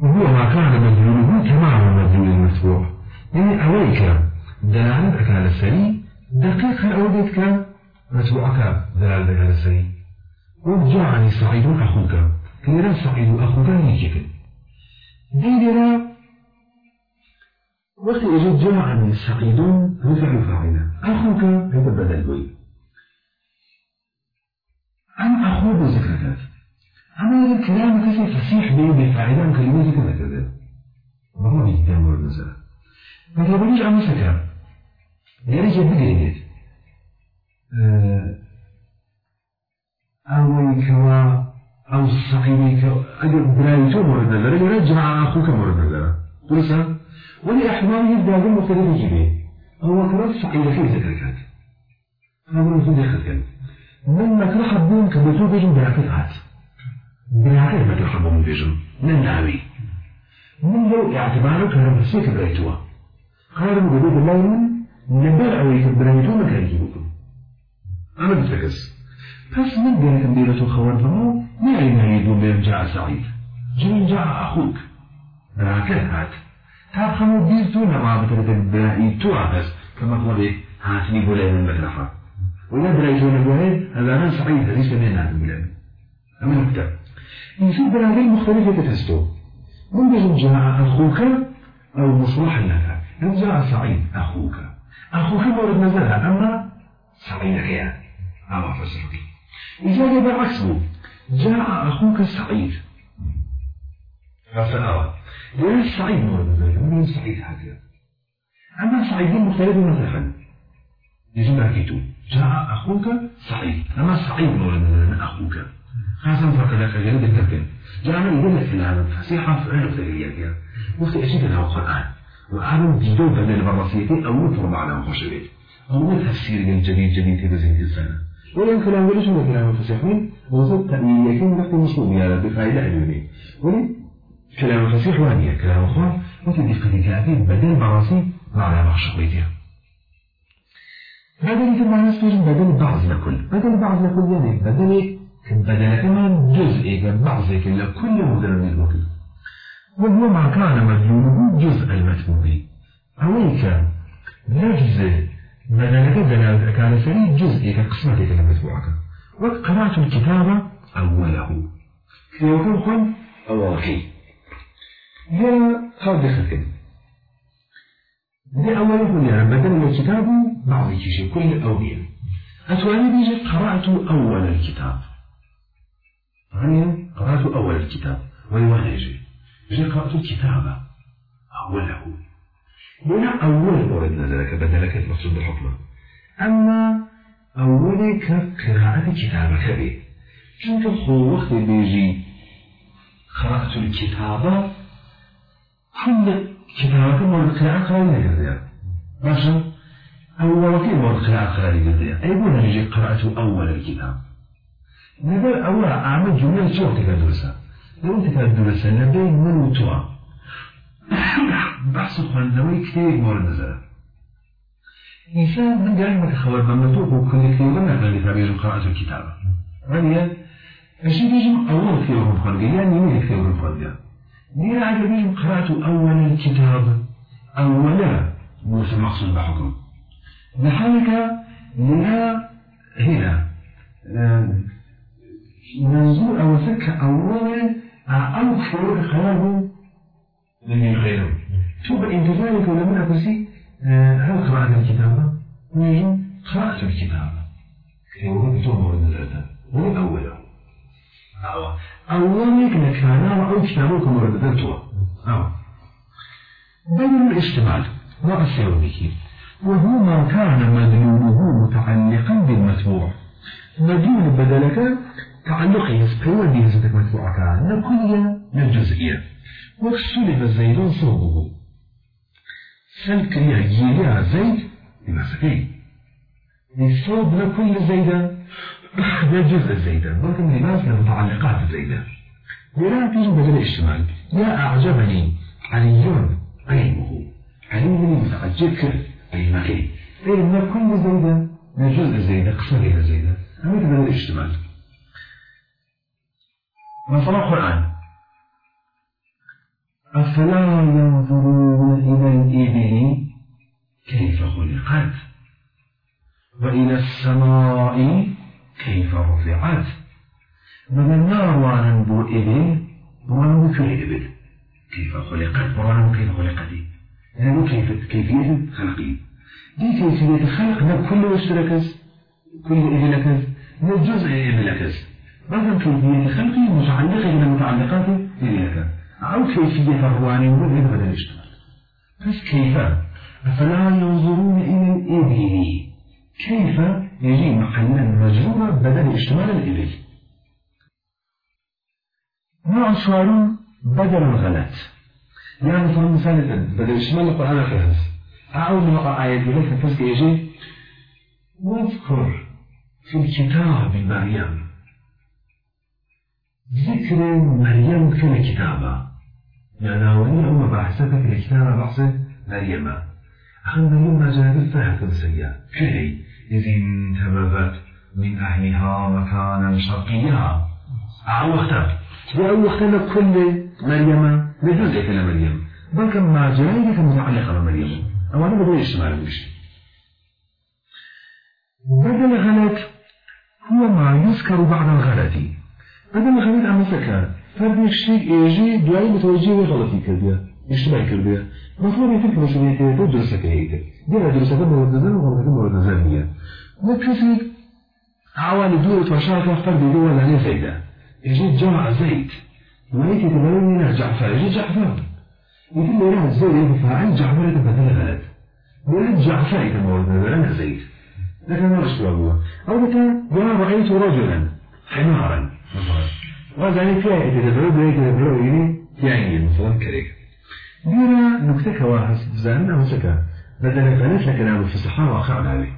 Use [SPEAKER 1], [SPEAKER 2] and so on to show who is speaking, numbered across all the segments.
[SPEAKER 1] وهو ما كان مدلوله تمام مدلول المتبوع يعني أوليك دلالتك على السري دقيق أوليتك متبوعك دلالتك على السري. وجعني سعيد أخوك. كيرا سعيد أخوك يجيك دينا وقت إجد جمعني سعيد هو فعل فاعل أخوك هذا بدل بوي. عن أخوه ذكرت أما هذا الكلام كسي فسيح بيه بفاعلان كلمة كذا كذا والله جدا مرد مثلا ما تقوليش عن مسكر يعني جد بقريت أو كوا أو صحيبك أجر برايتو مرد نظر يرجع أخوك مرد نظر قلت ولي أحوال يبدأ أقول مختلف يجيبه هو كمان صحيح في ذكرك هذا من ذكرك من مكرح الدين كبتو بيجن براكتات براكت مكرح الدين بيجن ننعوي من لو اعتبارك هرم السيك برايتوا قارن قدود الليل نبر أوي كبرايتوا مكان يجيبكم أنا بتركز. بس من بين كبيرة الخوار فهو ما يريد بين جاء سعيد. جميل جاء أخوك. براكت هات. تفهموا بيرتو نما بتركز برايتوا بس كما قال هاتني بولاي من مكرحة ولا برايتون بوهي هذا أنا سعيد هذه سمعنا عن بلاد أما نكتب يصير بلاغي مختلفة تستو من جاء أخوك أو مصلح لك. إن جاء سعيد أخوك. أخوك مورد نزلها أما سعيدك يعني أما فسرك. إذا بالعكس جاء أخوك سعيد. فسأرى لأن السعيد مورد نزلها من سعيد هكذا أما سعيدين مختلفين مثلا يجب أن جاء أخوك سعيد. أما سعيد مولد أخوك. خاصة فرق لك جلد التبين جاء من يدل في العالم فسيحة فعل وثقية وقت أشيد له القرآن وأعلم ديدو بدل البراسيتي أو نطر معنا خشبه أو تفسير الجديد جديد في ذهن الإنسان ولن كلام وليش من كلام الفسيحين وزد تأمين يكون نقطة مسؤول يا بفائدة علمية ولي كلام الفسيح وانية كلام أخوان وتدي في بدل براسي معنى مخشب بيتها بدل في المعنى بدل بعض لكل. بدل بعض لكل يعني بدل بدل كمان جزء بعض لكل من الوكل وهو ما كان مدلوله جزء المتبوع أويك نجز بدل دلالة كان سري جزء كقسمتك المتبوعك وقرأت الكتاب أوله. كيوكم خن أواكي يا خالد خلقين دي أوله يعني بدل الكتاب بعض كل أولياء أتواني بيجي قرأت أول الكتاب. يعني قرأت أول الكتاب ويوانا يجي قرأت الكتاب أوله. هنا أول مورد نزلك بدلك المقصود بالحكمة. أما أولك قراءة كتابك به. شنك هو وقت بيجي قرأت الكتاب كل كتابك مورد قراءة قرأة مثلا أول كيف مورد قراءة قرأة قرأة أي بونا يجي قرأت أول الكتاب. نبي أول أعمل جملة شو تكدرسها لو تكدرسها نبي من وتوا بحث خوندنەوەی کتێک مۆرد نزە ئینسان من گەرمەکە خەوەر بەمەندوو بۆ كل کتێبە نەکەنی تا بێژم قرأت الكتاب وانيا أشي بيجم أول كتاب خوندگە یان نیمە کتێب خوندگە نيرا عجب بيجم قرأت أول الكتاب أولا موسى مقصود بحكم نحنك لها هنا منظور أو سك أولا أو خير خيره من غيره. شوف انتظارك ولما أقصي هل قرأت الكتاب؟ نعم قرأت الكتاب. كتابه بتوم من الأذى هو أوله أولك لكان أو كتابك مرددته أو بين الاجتماع وأسيرك وهو ما كان مدلوله متعلقا بالمتبوع. مدلول بدلك تعلقه يسبوع بهزتك متبوعك نكل للجزئية واختلف زيد صوبه سلك يا زيد لمسكين الصوب لكل زيدة ده جزء الزيدة ولكن لباس لمتعلقات الزيدة ولا تيجي بدل الشمال يا أعجبني علي علمه علمني متعجبك أي مكين إذن كل زيدة من جزء الزيدة قسم إلى زيدة أما بدل الاشتمال مثلا القرآن. أفلا ينظرون إلى الإبل كيف خلقت وإلى السماء كيف رفعت من النار وأنا بو إبل بوانو كل إبل كيف خلقت؟ بوانو كيف خلقت؟ يعني كيف كيفية خلقي؟ دي كيفية الخلق كل وشتركز كل إبلكز جزء إبلكز مثلا كيفية الخلق متعلقة بالمتعلقات إبلكز أو كيفية الرواني ومن بدل الاشتغال بس كيف أفلا ينظرون إلى الإبل كيف يجي محلا مجرورا بدل اشتمال الإبل نوع شوارون بدل الغلط يعني مثلا مثال بدل اشتمال القرآن خلاص أعود وقع آيات لك فسك يجي واذكر في الكتاب مريم ذكر مريم في الكتابة يعني أولي أما بحثتك في الكتابة بحث مريم أخذ مريم جاءت فهد بسيئة كهي إذ انتبذت من أهلها مكانا شرقيا أعو وقتها وأو وقتها كل مريم لجزء كل مريم بل ما جاءت متعلقة بمريم أو أنا بدون اجتماع بشيء بدل غلط هو ما يذكر بعد الغلط بدل الغلط أما سكان فرد يكشيك إيجي دعاي متوجه غلطي كرديا اشتباه كرديا مفهوم يترك مسؤولية كرديا درسة كهيدا دي درسة مورد نظر وغلطة مورد نظر نية وكسي عوالي دورة وشاكة فرد يدور عليه زيدا يجي جمع زيد ويتي تبرني جعفر. يجي جعفر. لي لا زيد يفعل جعفر يتبدل غلط. ولا جعفر يتمورد نظر أنا زيد لكن ما أو رأيت رجلا حمارا وذلك فيها يتدبروا بيت يتدبروا إلي يعني مثلا كريك. دينا نكتة كواحس بزاننا مسكا بدل فلس كلام الفصحى وأخر عليه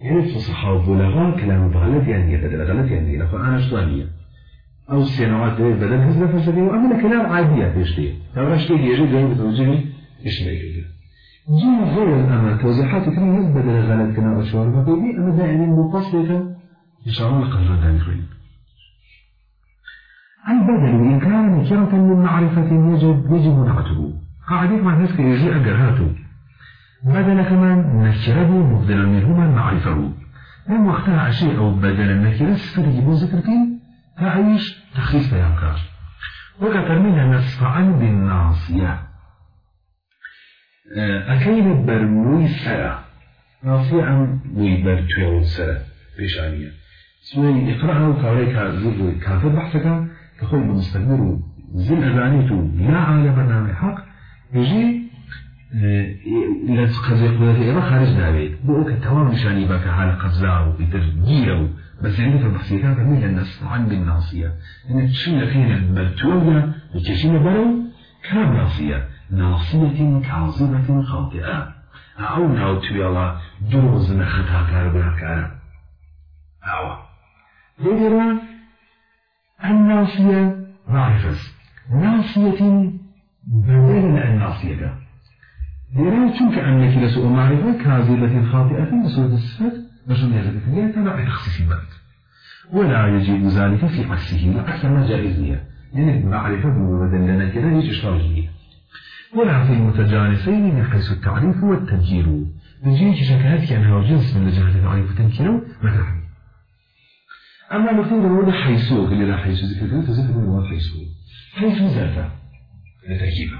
[SPEAKER 1] يعني الفصحى والبلغاء كلام بغلط يعني بدل غلط يعني. القرآن أشطانية أو السنوات بدل هزة فلسفية وأما كلام عادية بيشتي. لو رشتي يجي جاي بتوجهي إيش ما يجي. جي غير الأمر توضيحات كل ناس بدل غلط كنا أشوار فبيبي أما دائما مفصلة إن شاء الله قدر ذلك. البدل إن كان نكرة من معرفة يجب يجب نعته قاعدة مع ناس يجي أجرهاته بدل كمان نكره مبدلا منهما معرفه. لم وقتها شيء أو بدل النكرة سفر يجب ذكرتين تعيش تخصيص بيانكار وكتر منها نصفعا بالناصية أكيد برموي سرى ناصية عن ويبرتوي والسرى بيشانية سوي اقرأها وكاوليك كافر بحثك تخل بمستقبل زل أبانيته لا عالم نام حق يجي إلى قضية قدرة إيرا خارج دابيت بوك التوام نشاني بك على قفزة وبترجيله بس عندك البحثيات من الناس عن بالناصية؟ إن تشيل فينا المرتوية وتشيل برو كام ناصية ناصية كاظمة خاطئة. أو ناوتوي الله دروز نخطها كاربها كارب أو لذلك الناصية معرفة ناصية بدل الناصية تنك أنك لسوء معرفة كاذبة خاطئة بصورة الصفات نشون هذا الكلية تبع تخصيص البلد ولا يجيب ذلك في عكسه العكس ما جائز لها يعني المعرفة لنا كده يجي إشراجية ولا في المتجانسين من حيث التعريف والتنكير نجيك شكلات كأنها جنس من لجهة التعريف والتنكير مثلا أما مثلا نقول حيثوك اللي لا حيثو ذكر تذكر من حيثو حيثو ذاته لتركيبه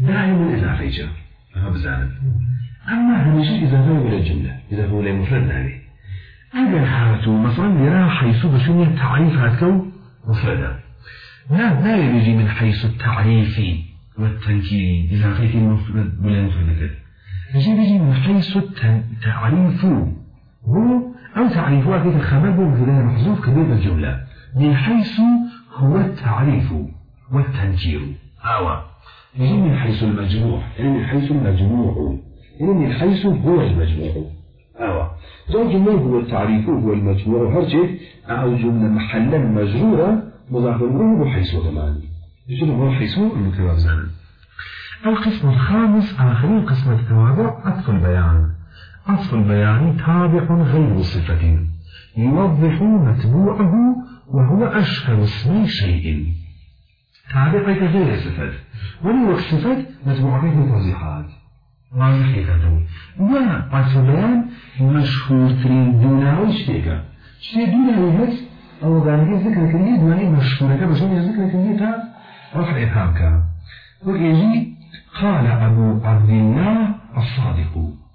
[SPEAKER 1] دائما إذا فيجا أما بزانا أما همشي ذا ولا الجملة إذا هو لا مفرد عليه أجل حالته مثلا يرى حيث بشنية تعريف هتكو مفردة. لا لا يجي من حيث التعريف والتنكير إذا فيت المفرد ولا مفرد يجي من حيث التعريف هو أو تعريفها كيف الخبر بمثلها محذوف كبير الجملة. من حيث هو التعريف والتنكير أو يجي من حيث المجموع. يعني من حيث المجموع. يعني من حيث هو المجموع. أو زو جملة هو التعريف هو المجموع. هرجع أو جملة محلا مجرورة مضاف إليه بحيث كمان يجي هو حيث المكتوب زمان القسم الخامس آخر قسم التوابع عطف البيان. عطف البيان تابع غير صفة. يوضح متبوعه وهو أشهر اسم شيء. تابع غير صفة. ولي وكسفت مجموعة من توضيحات ما حقيقته ما أصلا مشهور ترين دوناوي شتيكا شتي دوناوي هس أو غانجي ذكر كريه دواني مشهورة كبشون ذكر كريه تا رفع إبهام كان ويجي قال أبو عبد الله الصادق.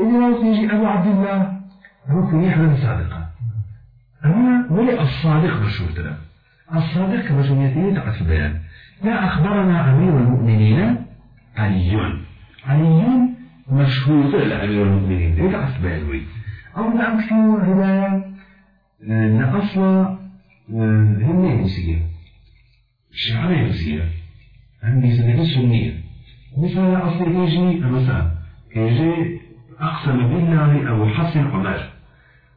[SPEAKER 1] إذا يجي أبو عبد الله أبو كريه من الصادقة أما ولي الصادق مشهور ترى. الصادق كمشهوريته تعرف البيان. لا أخبرنا أمير المؤمنين علي علي مشهور لأمير المؤمنين. ليك أسباب وي أو بالعكس رواية أن أصلا هم يمسية شعر يمسية عندي سنة سنية. مثال أصل يجي مثلا يجي أقسم بالله أو حسن عمر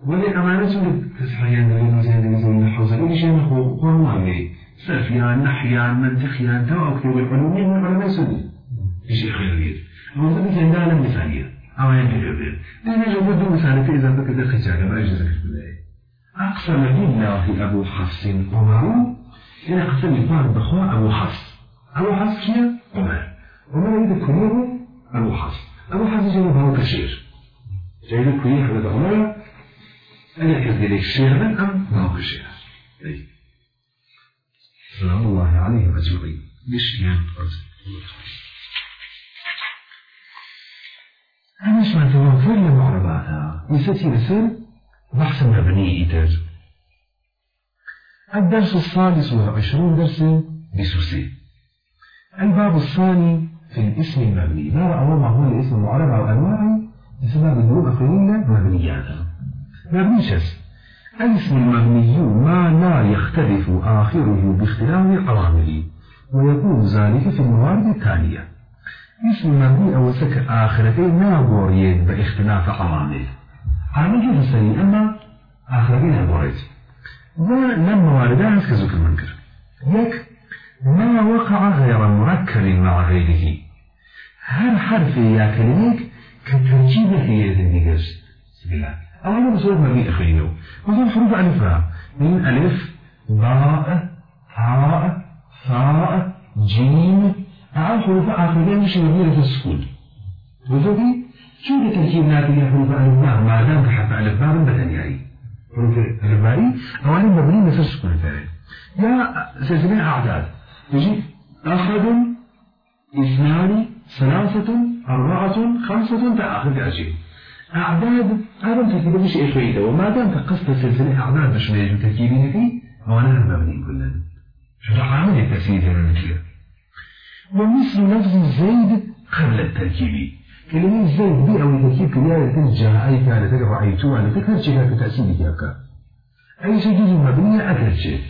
[SPEAKER 1] ولی أمانة چون تسحیان داریم مزید نزول حوزه ولی شيء هو قرآني سفيان نحيان منطقيان تو أكتب العلومية من علماء سنة شيء خير هو ده مثلا ده علم مثالية. أو يعني كبير ده نجم بدو مثالة إذا بك ده خجالة ما يجوز بالله أقسم بالله أبو حفص عمر إلى قسم يقال بخوا أبو حفص. أبو حفص كيا عمر عمر كليه أبو حفص. أبو حفص جاي بهو كشير جاي كليه حدث عمر أنا كذلك شير من أم بهو كشير سلام الله عليهم أجمعين ليش يعني أنا سمعت موفر لمعرباتها يستي بسر بحث مبني إيتر الدرس السادس والعشرون درس بسوسي الباب الثاني في الاسم المبني. باب أول ما هو الاسم المعرب أو أنواعه بسبب الدروب أخرين مبنياتا مبني شس الاسم المبني ما لا يختلف آخره باختلاف العوامل ويكون ذلك في الموارد التالية اسم المبني أو سك آخرتين نابوريين باختلاف عوامل عامل سريع أما آخرتين نابوريين ولما واردان كزوك المنكر يك ما وقع غير مركب مع غيره. هل حرف يا كلميك كترجيب هي بسم الله أولا بصورة مبني أخرينه مثلا حروف ألفها من ألف باء هاء ثاء جيم أعاد حروف آخرين مش مبنية في السكون وذلك شو تركيب ناتج حروف ألف باء ما دام كحرف ألف باء بدنياي حروف ألف باء أولا مبني في السكون فعلا يا سلسلة أعداد. يجي. أحد اثنان ثلاثة أربعة خمسة تأخذ أجيب أعداد أعداد تركيب مش إخويته وما دام تقصد سلسلة أعداد مش ميجو تركيبين فيه أولا مبني كلنا شو عامل التسييد من كده ومثل لفظ زيد قبل التركيب كلمة زيد بي أو تركيب كلمة جاء أي كانت رأيتها لتكرر شيء كتأسيد فيها أي شيء جزء مبني شيء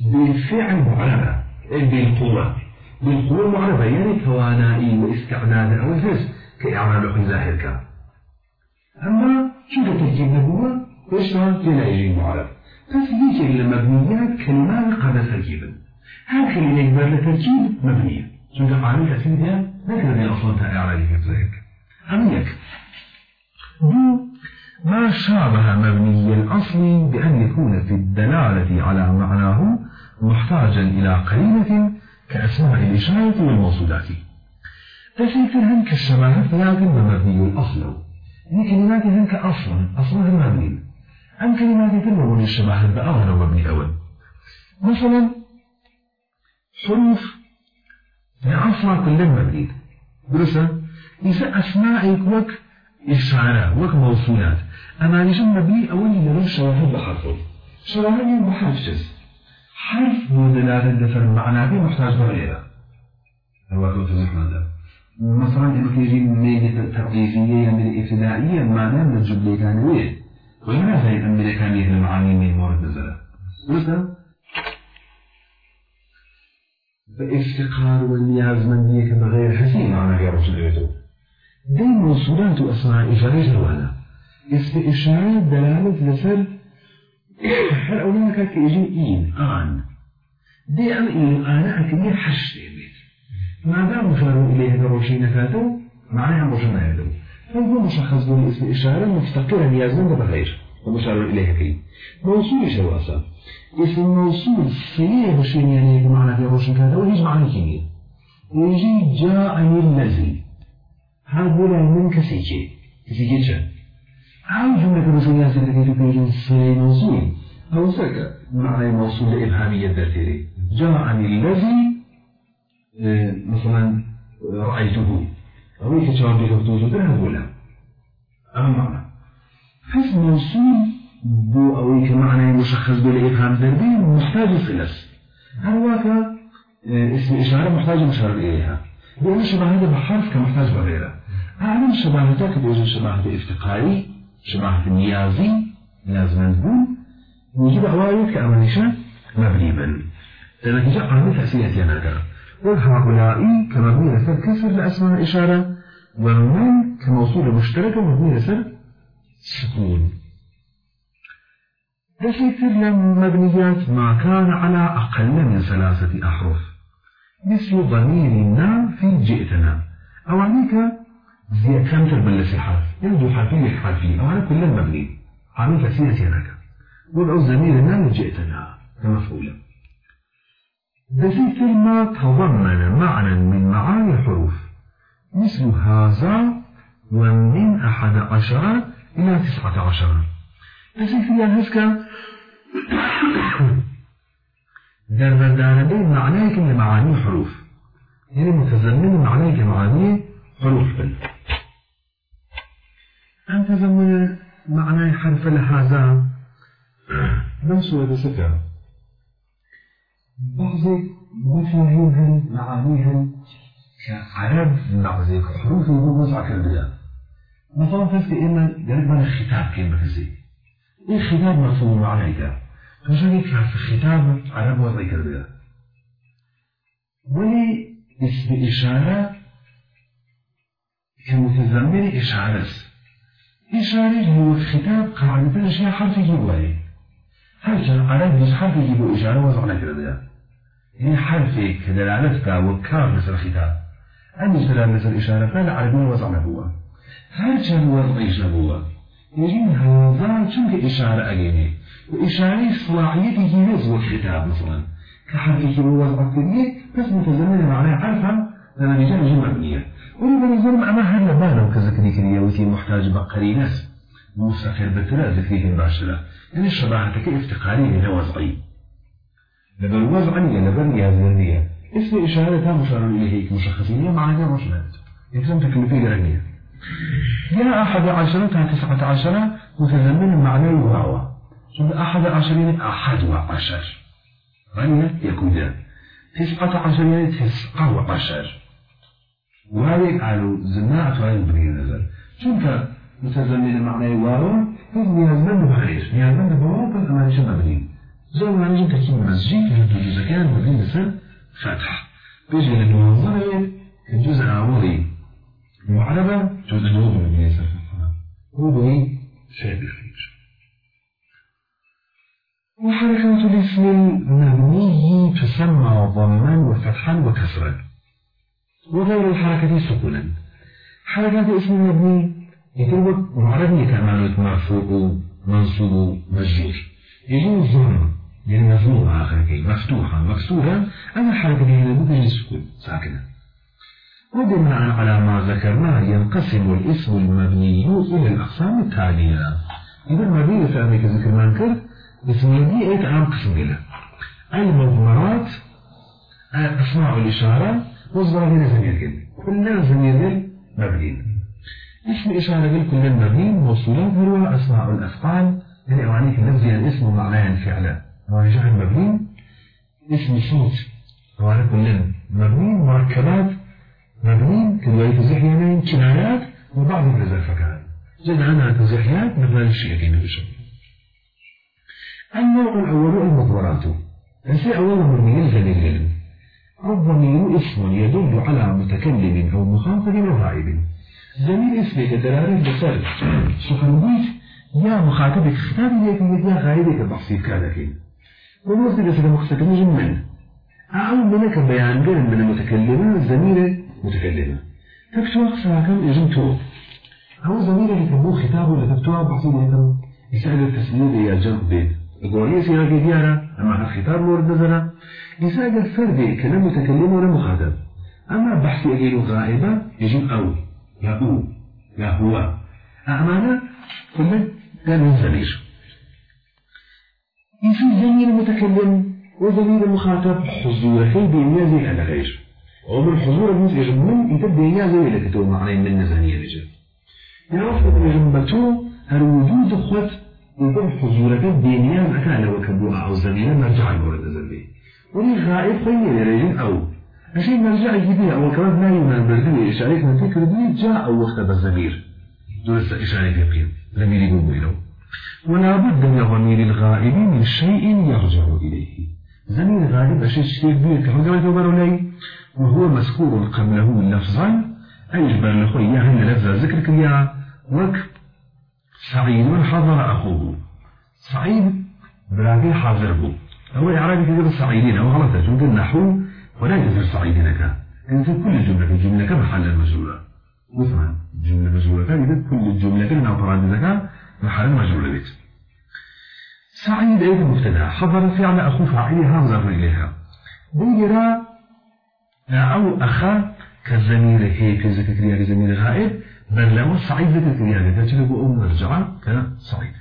[SPEAKER 1] بالفعل معربة بالقوة بالقوة معربة يعني توانائي واستعداد أو الجزء كإعمال حين ظاهر أما شو تركيب نبوة وشلون لا يجي معرب. بس هيك المبنيات كلمات قبل تركيبا هذه كلمة يكبر لتركيب مبنية. شو عامل تأثيرها ذكر لي أصلا تعالى كذلك أميك دو ما شابه مبني الأصل بأن يكون في الدلالة على معناه محتاجا إلى قرينة كأسماء الإشارة والموصولات. تسيكر هنك كالشباهة لكن مبني الأصل. هي كلمات هنك أصلا أصلها مبني أم كلمات تنمو الشباهة بأغنى مبني أول مثلا حروف لأصلا كل مبني. درسا إذا أسماء وك إشارة وك موصولات أما نجم مبني أول يلو شواهد بحرفه شواهد بحرف جز حرف ودلالة دفر معنى محتاج بغيره هو كنت زحمة مثلا إنك يجي من التوقيفية من الابتدائية ما دام الجملة كان وين ولا زي يهل المعاني من مورد نزلة درسا بافتقار والنيازمندية بغير حسين معنى غير رسولته دي موصولات أسماء إشارة جوانا اسم إشارة دلالة لسر هل أولا كاك يجي إين آن دي أم إين آن أكني حش ديميت ما دام مشار إليه بروشي نكاتو معناها مشار يدو فهو مشخص دون اسم إشارة مفتقرا نيازمند بغير ومشار إليه كي. موصول إشارة اسم موصول سيئة بشين يعني بمعنى في روشن كذا وهيج معنى كيمياء يجي جاءني الذي هذا من كسيكي شا أو جملة الله صلى الله عليه وسلم موصول أو سكة معنى موصول إبهامية ذاتيري جاءني الذي آه، مثلا رأيته. أو كتاب بكتوزه ده ولا. أما معنى حس موصول بو أو كمعنى مشخص بالإبهام ذربي محتاج صلة هل واقع اسم إشارة محتاج مشار إليها؟ بأن شباهة بحرف كمحتاج بغيره أعلم شباهتك بيجو شباهة افتقاري. شباهة نيازي لازم نقول وجود أوائل كأمانيشة مبني بل لأنك جاء عامل تأسية ينادر وهؤلاء كمبني لسر كسر لأسماء إشارة ومن كموصول مشترك مبني لسر سكون. لكن المبنيات ما كان على أقل من ثلاثة أحرف. مثل ضميرنا في جئتنا. أوانيك زي كم تربل حرف يبدو حرفين حرفين أوانا كل مبني عامل كثيرة هناك. وضع ضميرنا جئتنا كمفعولة في كلمة تضمن معنى من معاني الحروف. مثل هذا ومن أحد عشر إلى تسعة عشر. بسيط فيها هسكا در بين معناه لمعاني حروف يعني متزمن معناه كمعاني حروف. بل أن تزمن معناه حرف لهذا نفس هذا سكر بعض مفاهيمها معانيها كعرب بعض حروف ومزعة كالبيان مثلا فسك إما قريب من الختاب كلمة زي إيه الختاب مفهوم عليك؟ فشان في الختام عرب وضعي كذا ولي اسم إشارة كمتزمن إشارة. إشارة هو الختاب قاعدة أشياء حرف عليه هل كان عرب بس حرف يجيب إشارة وضعنا كذا يعني حرف كدلالتك وكار مثل الختاب أمس دلالة الإشارة فلا عربي وضعنا هو هل كان وضعيش هو يجب هذا شنك إشارة أجيني وإشارة صلاحيته نزو الخطاب مثلا. كحرف وضع الكبير بس متزمن معناه عارفة لما رجال جمع مبنية ولما نزل أما هل بانا وكذكري كريا وتي محتاج بقري ناس مستقر بتلا ذكريه باشرة يعني الشباهة كافتقاري من وضعي لبن وضعني لبن يا ذرية اسم إشارة مشار إليه مشخصية معناها مشهد. يلزم تكلفية غنية يا أحد عشرة تسعة عشرة متزمن معنى الواو ثم أحد عشر يعني أحد وعشر. غنية يكون تسعة عشر يعني تسعة وعشر. وهذا قالوا زناعة هذه البنية نزل شنك متزمن معنى الواو هذا نيازمن بغير نيازمن بواو كان أمان شو مبني زي ما نجي تكيم مسجد يهدو إذا كان مبني مثل فتح بيجي للمنظر الجزء العمودي معربة جزء نوع من الناس هو بني شابه وحركات الاسم المبني تسمى ضما وفتحا وكسرا وغير الحركة سكونا حركات الاسم المبني يتوب معربي كمالة مرفوع منصوب مجرور. يجوز ضم يعني مفهوم آخر كي مفتوحة مكسورة أما الحركة هي لابد من السكون ساكنة. وبناء على ما ذكرناه ينقسم الاسم المبني إلى الأقسام التالية. إذا المبني في أمريكا ذكر ما نكر اسم المبني عام قسم المضمرات أسماء الإشارة والظاهرة زمير كلها زمير مبني اسم إشارة كل مبني موصولات هو أسماء الأفعال يعني أوانيك اللفظية الاسم معناه فعلا. وجه مبني اسم صوت وعلى كل مبني مركبات مبني كرواية الزحيانين كنايات. وبعض الفكان زاد عنها تزحيات مثل الشيئين بشر. النوع الأول المضمرات الشيء أول مبني الجليل الضمير اسم يدل على متكلم أو مخاطب أو غائب. ضمير اسم كدلالة بصر سخنبيت يا مخاطبك خطابي لكن يا غائبك بحثيك كذا والوزن إذا مخصك من أو منك بيان غير من المتكلمين الزميل متكلمة تكتب أقصى كم إجنتو. هو زميل اللي كان خطابه تكتبه بحثين يتم يسأل التسليل يا جنب. بيت القوانية سيراجي ديارة. أما الخطاب مورد نظرة يسأل الفرد كلام متكلم ولا مخاطب. أما بحث غير غائبة يجب أو يا أو يا هو. أمانة كل ده من زمير يجي زمير المتكلم وزمير المخاطب حضور في بين زي على غير. ومن حضور المز يجب إنت الدنيا زي اللي كتب معنى من نزانية يجب يعرف يجب بتو الوجود خط يقول حضور في الدنيا ما كان لو كبوا أو زمير مرجع يورد زمير ولي غائب خير يرجع أو. أشيء مرجع يجيبه أو كمان ما يمن بردوي إشاريك من فكر دي جاء أو وقت بالزمير درس إشاريك يقين زمير يقول بينه. ولا بد من ضمير الغائب من شيء يرجع إليه. زمير غالب أشياء شيء كبير كما قال توبر لي وهو مذكور قبله لفظا. أجبر لخوي يعني لفظ ذكر كريا وك. سعيد حضر أخوه. سعيد براقي حاضر بو هو إعرابي كذب السعيدين هو غلطة جمد النحو ولا يذكر سعيدين كا. يذكر كل الجملة الجملة كمحل المجهولة. مثلا جملة مجهولة يذكر كل الجملة كلمة فراد ذكاء محل مجهولة بيت. سعيد أيضا مبتدأ حضر فعل أخو فاعلها مضاف إليها. بيرا أو أخا كالزميل هيك ذكر كريا كزميل غائب بل لو سعيد ذكر كريا كتجلب أم مرجع كسعيد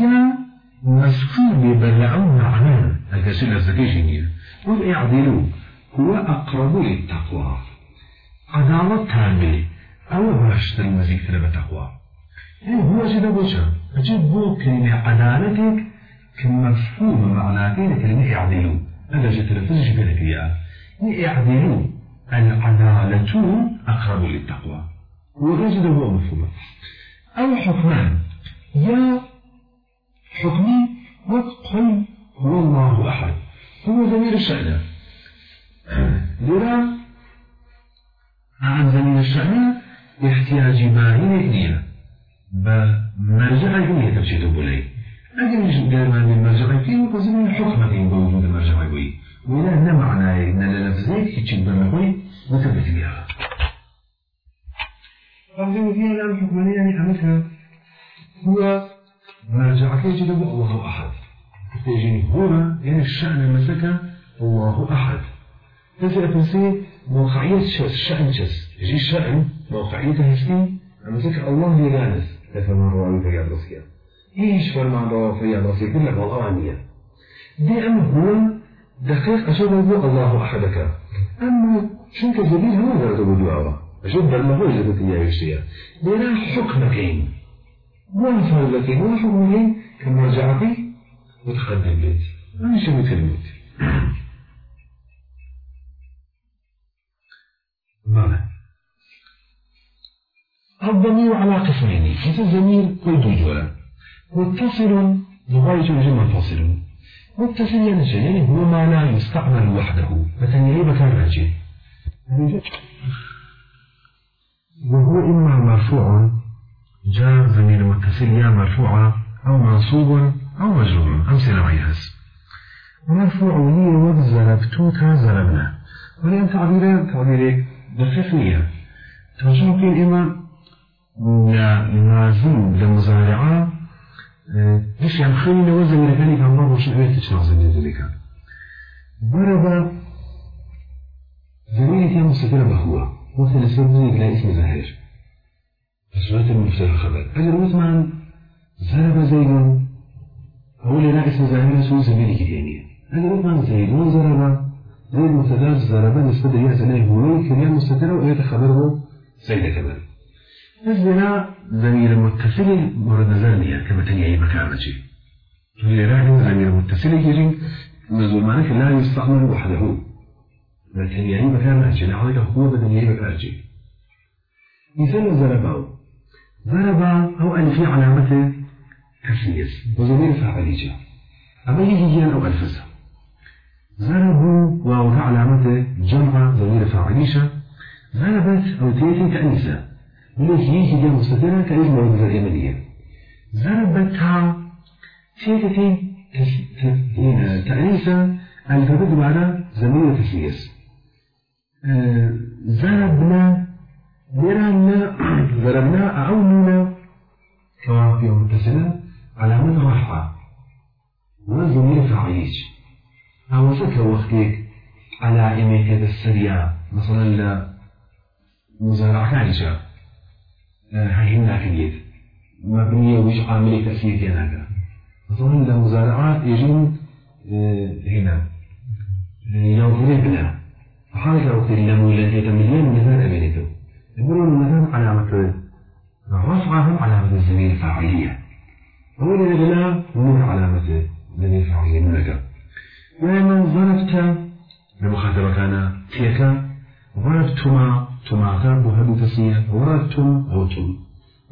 [SPEAKER 1] يا مذكور ببلعون معناه الكسل الزكي والإعدلوا هو أقرب للتقوى. عدالة تامة أو باشتر المزيد في التقوى يعني هو جدا بوشا. أجيب بو كلمة عدالتك كمفهوم معناتين كلمة اعدلوا هذا جت تلفزش بلك إياه اعدلوا العدالة أقرب للتقوى. وغير هو مفهوم أو حكمان. يا حكمي وقل هو الله أحد. هو زمير الشأن. لرا عن زمير الشأن احتياج ماهين إليه. بمرجع فيه تبشيد بولي أجل قال من المرجع فيه فزمين الحكمة بوجود المرجع فيه ولا هنا معناه إن اللفظيك يتشد بالنقوي وثبت بها. فزمين فيها الآن حكمانية يعني هو مرجع فيه جد الله أحد. تجيني هنا يعني الشأن مسكة الله أحد. تجي أتنسي موقعية الشأن شس يجي الشأن موقعيته هسين مسكة الله يلانس فمن رواه فيا رصيا إيش فرمان رواه فيا رصيا كل لك والله دي أم هو دقيق أشهد أن الله أحدك؟ أما شنك جديد هو ذات بدعوة؟ أن هو جدت يا يشتيا دينا حكمكين ولا ولا حكمكين كما رجعتي وتقدم بيت أنا شو كلمة بلى الضمير على قسمين مثل الضمير كل جولا متصل لغاية الجمع منفصل متصل يعني شيء يعني هو ما لا يستعمل وحده. مثلا يجيب مكان راجع وهو إما مرفوع جاء ضمير متصل يا مرفوع أو منصوب أو مجرور. أمثلة معيهز مرفوع لي وقت زربتوك زربنا. ولأن تعبيرين تعبيرين دقيق نية. ترجمة إما لازم للمزارعة ليش يعني خلينا وزن لكاني كان مرة شو أبيت تشنازل ذلك. ضرب زميلي كان مستقر بهو مثل سبزي لا اسم زهير. تسويت المفتاح خبر. أجل مثلا ضرب زيد هو لا اسم زهير سوى زميلي كتانية أجل مثلا زيد ضرب؟ زيد متدار ضرب نسبة يحزنه هو كان مستقر ويتخبره زيد كمان الزنا زميل متصل مورد نظر كما تنيعي مكانتي لراجل زميل متصل يجي نزول معنى لا يستعمل وحده. لا تنيعي مكانتي لحظك هو بدنيعي مكانتي مثال ضربه. ضرب أو أن في علامة تسميس وزميل فاعليجة أما يجي أو ألفزها ضربوا واو علامة جمع ضمير فاعليشة ضربت أو تيتي تأنيسة ليش يجي جنب مستترة كاسم الوظيفة اليمنية. ضربتها تيتي تأنيسة الفتاة بعد زميل تسميس ضربنا ضربنا ضربنا أعوننا كما في متصلة علامة رفعة وزميل فاعليش أو سكر وقتك علائمك السريعة مثلا مزارعة كانشة هاي هنا كنيت مبنية وش عامل تأثير كناك مثلا المزارعة يجون هنا يضربنا فحاجة وقت اللمو الذي يتمليون مثال أبنته يقولون مثلا علامة رفعهم علامة الزميل الفاعلية. اللي يقول نور علامة الزميل الفاعلية منك ومن ضربت بمخاطبة كان تيك ضربتما تماتا بهدو تسنية ضربتم أو تم.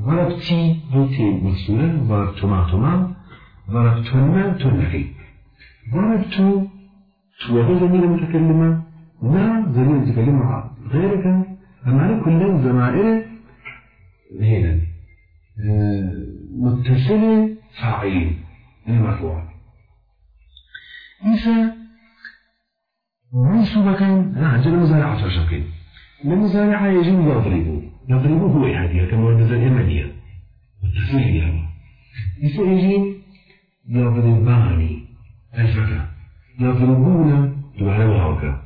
[SPEAKER 1] ضربتي أو تي مكسورة ضربتما تما ضربتن تنكي ضربت وهو زميل متكلمة ما زميل متكلمة غيرك. أما كل زمائل هنا متصلة فاعلين المرفوع إذا منصوبة كان عجل مزارعة فرشكين المزارعة يجب يضربه يضربه هو إعادية كما ورد اليمنية والتسليح بها إذا يجب يضرباني. الفكرة يضربون. دعاء وهوكا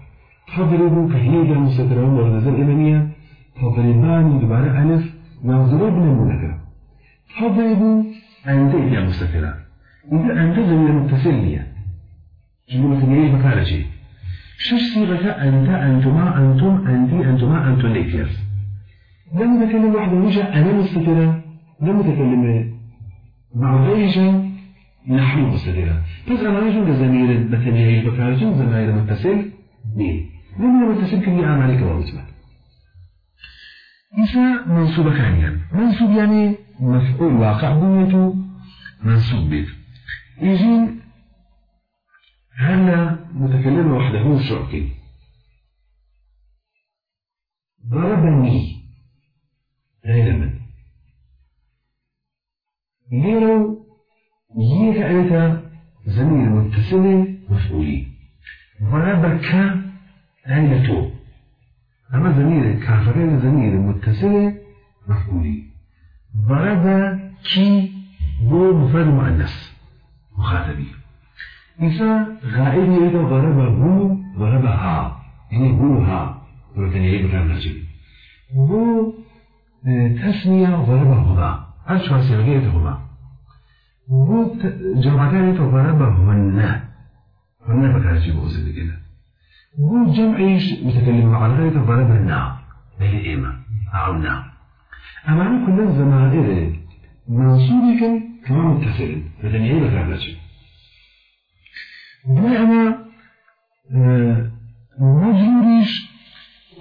[SPEAKER 1] تضربوا كهيدا مستترون ورد اليمنية تضربان دبارة ألف يضربن منك تضربوا عند إلى مستترة إذا أنت زميل متصلية جملة مكانة شيء شش صيغة أنت؟ أنتما أنتم أنتي أنتما أنتم ليتياس لم نتكلم واحد وجه أنا مستترة لم نتكلم مع غيجة نحن مستترة بس أنا رجل زميل بتنية بكارجن زميل متصل. مين؟ لم متصل كل أعمالك ومثبت إذا منصوب كانيا منصوب يعني مفعول واقع بنيته منصوب به يجي هلا متكلم وحده شعبي ضربني. غير من. ليرو يك أنت زميل متصل مفعولي. ضربك عيلته أما زميل كافرين زميل متصل مفعولي ضرب كي هو مفرد مؤنث مخاطبي إذا غائب يريد ضربه ضربها يعني هو ها. ولكن كان نجيب هو تسمية ضربهما أشهر سيغيرهما هو جمعتان ضربهن هن بكارجيب أوزد كده هو جمع متكلم مع الغير ضربنا بين إيما أعونا أما كل زمائر منصوبك كما متصل. يجب كان نجيب بمعنى مجروريش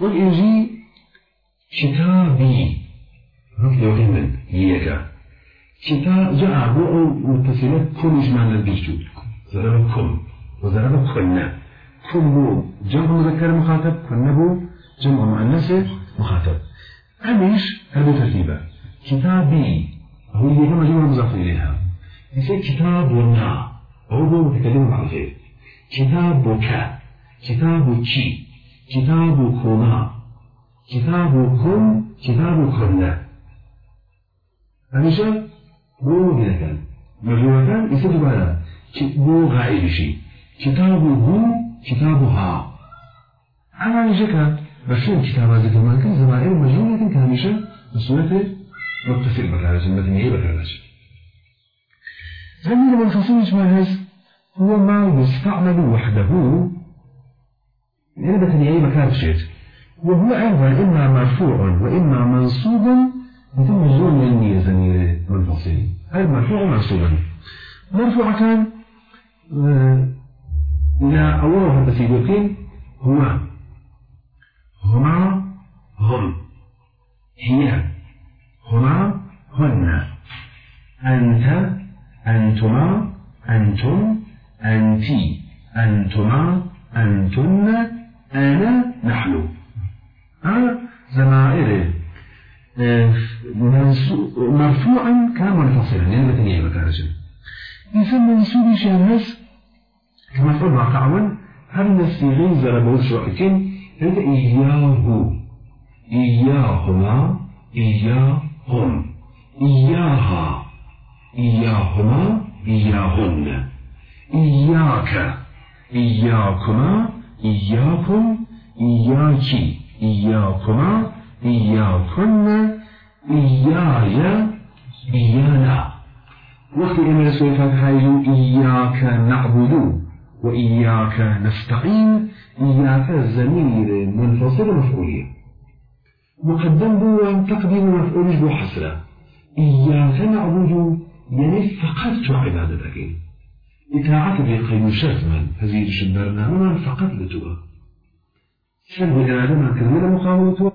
[SPEAKER 1] والإنجي كتابي. رفض من؟ يكا. كتاب جاء بو متصلة كل معنى البيجو ضربكم وضرب كنا كم بو جمع مذكر مخاطب كنا بو جمع مؤنث مخاطب. أميش هذا ترتيبه كتابي هو اللي مجرور مضاف إليها يصير كتابنا هو متكلم مع الغير كتابك كتابك كتابكما كتابكم كتابكن همیشه بو مدرکن مجرورتن اسم دوباره. بو غائب شي كتابه كتابها. اما نجيك بشون كتاب هذا كمان. كان زمائر مجرورة كهميشه بصورة متصل بكارج المدنية بكارج زميل منفصل يجمع هو ما يستعمل وحده. يعني مكان شيء وهو أيضا إما مرفوع وإما منصوب مثل مجرور من زمير منفصل. هل مرفوع منصوبا مرفوع كان لا أوله بس يقول هو هما. هم. هي. هما هن. أنت أنتما أنتم أنت أنتما أنتن أنا نحن. ها زمائر مرفوعا كان منفصلا يعني بتنية مكارجة إذا منصوب شامس قلنا قعوا هل نسيغين زربه شوكين هذا إياه إياهما إياهم إياها إياهما إياهن إياك إياكما إياكم إياكي إياكما إياكن إياي إيانا وقت إما سوى فاتحة إياك نعبد وإياك نستعين إياك زمير منفصل مفعولية. مقدم بو تقديم مفعول بو حسرة. إياك نعبد يعني فقط عبادتك. إطاعت بقيم شرط من. هذه الشبرنا فقط لتوه سلب الإرادة من كلمة مقاومته